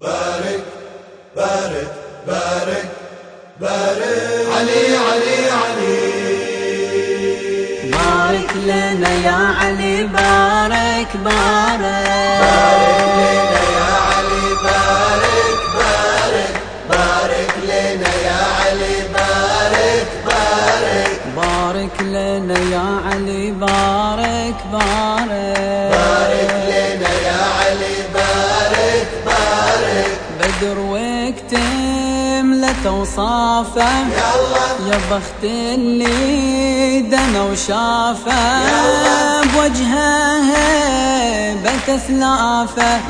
بارك بارك بارك بارك علي علي علي. بارك لنا يا علي بارك بارك. بارك لنا يا علي بارك بارك. بارك لنا يا علي بارك بارك. بارك لنا يا علي بارك بارك. وقتم لتوصافه يلا يا بخت اللي دنا وشافه. بوجهه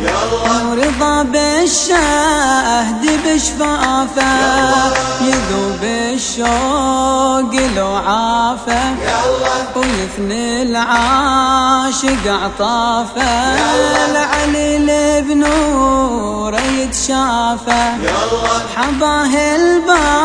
يلا ورضا بالشهد بشفافه يذوب الشوق لو يلا ويثني العاشق عطافه العلي بنوره يتشافه حباه الباري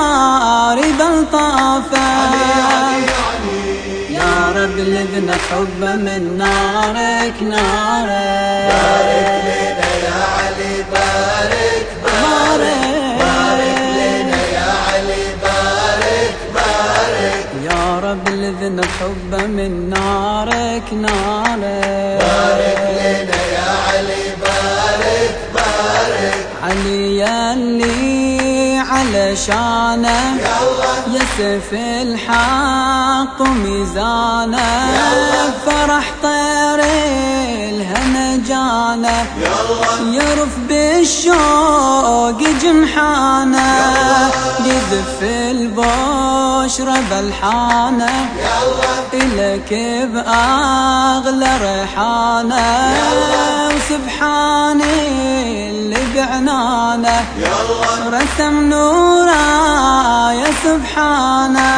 حبه من نارك نارك. بارك لنا يا علي بارك بارك. بارك لنا يا علي بارك بارك. يا رب لذنا حبه من نارك نارك. بارك لنا يا علي بارك بارك. علي يلي على شانه. سيف الحق وميزانه فرح طير الهنا جانه. يلا يرف بالشوق جمحانه يدف البشرة بلحانه إلك بأغلى ريحانه. وسبحاني اللي بعنانه يلا رسم نوره يا سبحانه.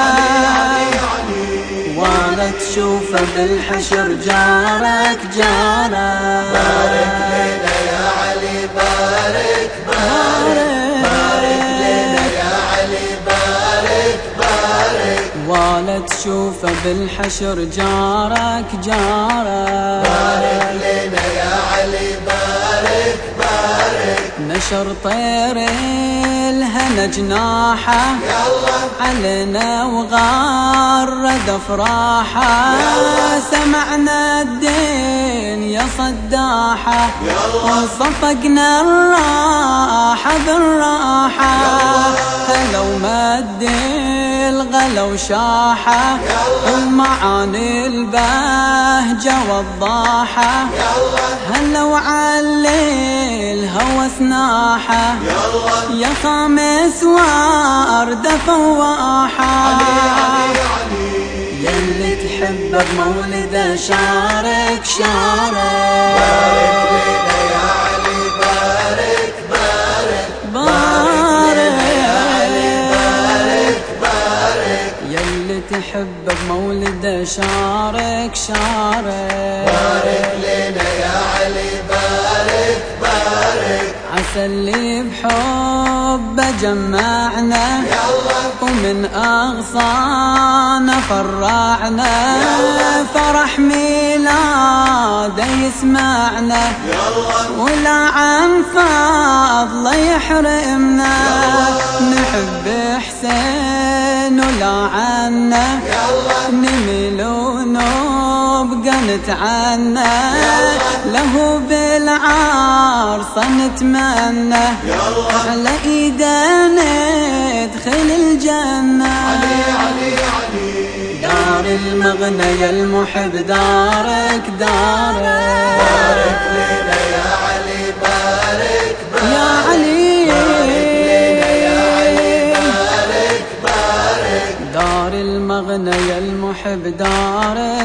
وأنا تشوفه بالحشر جارك جارك بارك لنا يا علي بارك بارك. بارك لنا يا علي بارك بارك. وأنا تشوفه بالحشر جارك جارك بارك لنا يا علي بارك نشر طير الهنا جناحه علينا وغرد افراحة. سمعنا الدين. يا صداحه يلا وصفقنا الراحة بالراحة. هلو مد الغلا وشاحة ومعاني البهجة والضاحة. هلو علي الهوى سناحة. يا خامس وردة فواحة. يلي تحب بمولده شارك شارك. بارك لنا يا علي بارك بارك بارك بارك تحب بمولده شارك شارك. بارك لنا يا علي بارك بارك عسى اللي بحبه جمعنا. يلا ومن أغصانا فرعنا فرح ميلاده يسمعنا. ولا عن فضله يحرمنا نحب حسين ولا عنا نميل ونبقى نتعنى له بالعرص نتمنى على ايده ندخل الجنة. علي علي علي. دار المغنى يا المحب دارك دارك. بارك لنا يا علي بارك علي يا علي. بارك بارك. دار المغنى يا المحب دارك.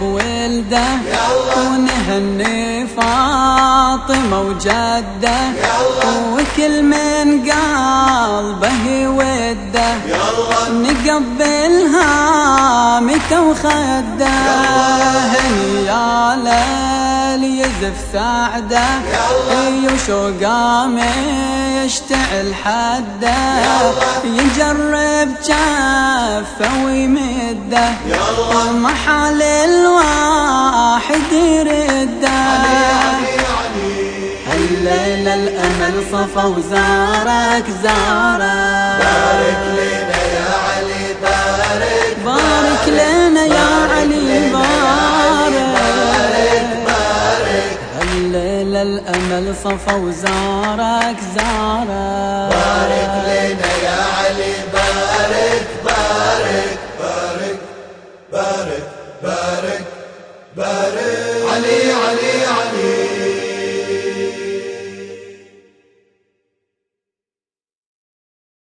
بولده ونهني فاطمة وجده وكل من قلبه وده نقبلها متى وخده. هني ليل يزف سعده وشوقه يشتعل حده. يجرب جفه ويمده. محل الواحد يرده. الليلة الأمل صفى وزارك زارك الليلة الأمل صفى وزارك زارك. بارك لنا يا علي بارك بارك بارك بارك بارك بارك. علي علي علي.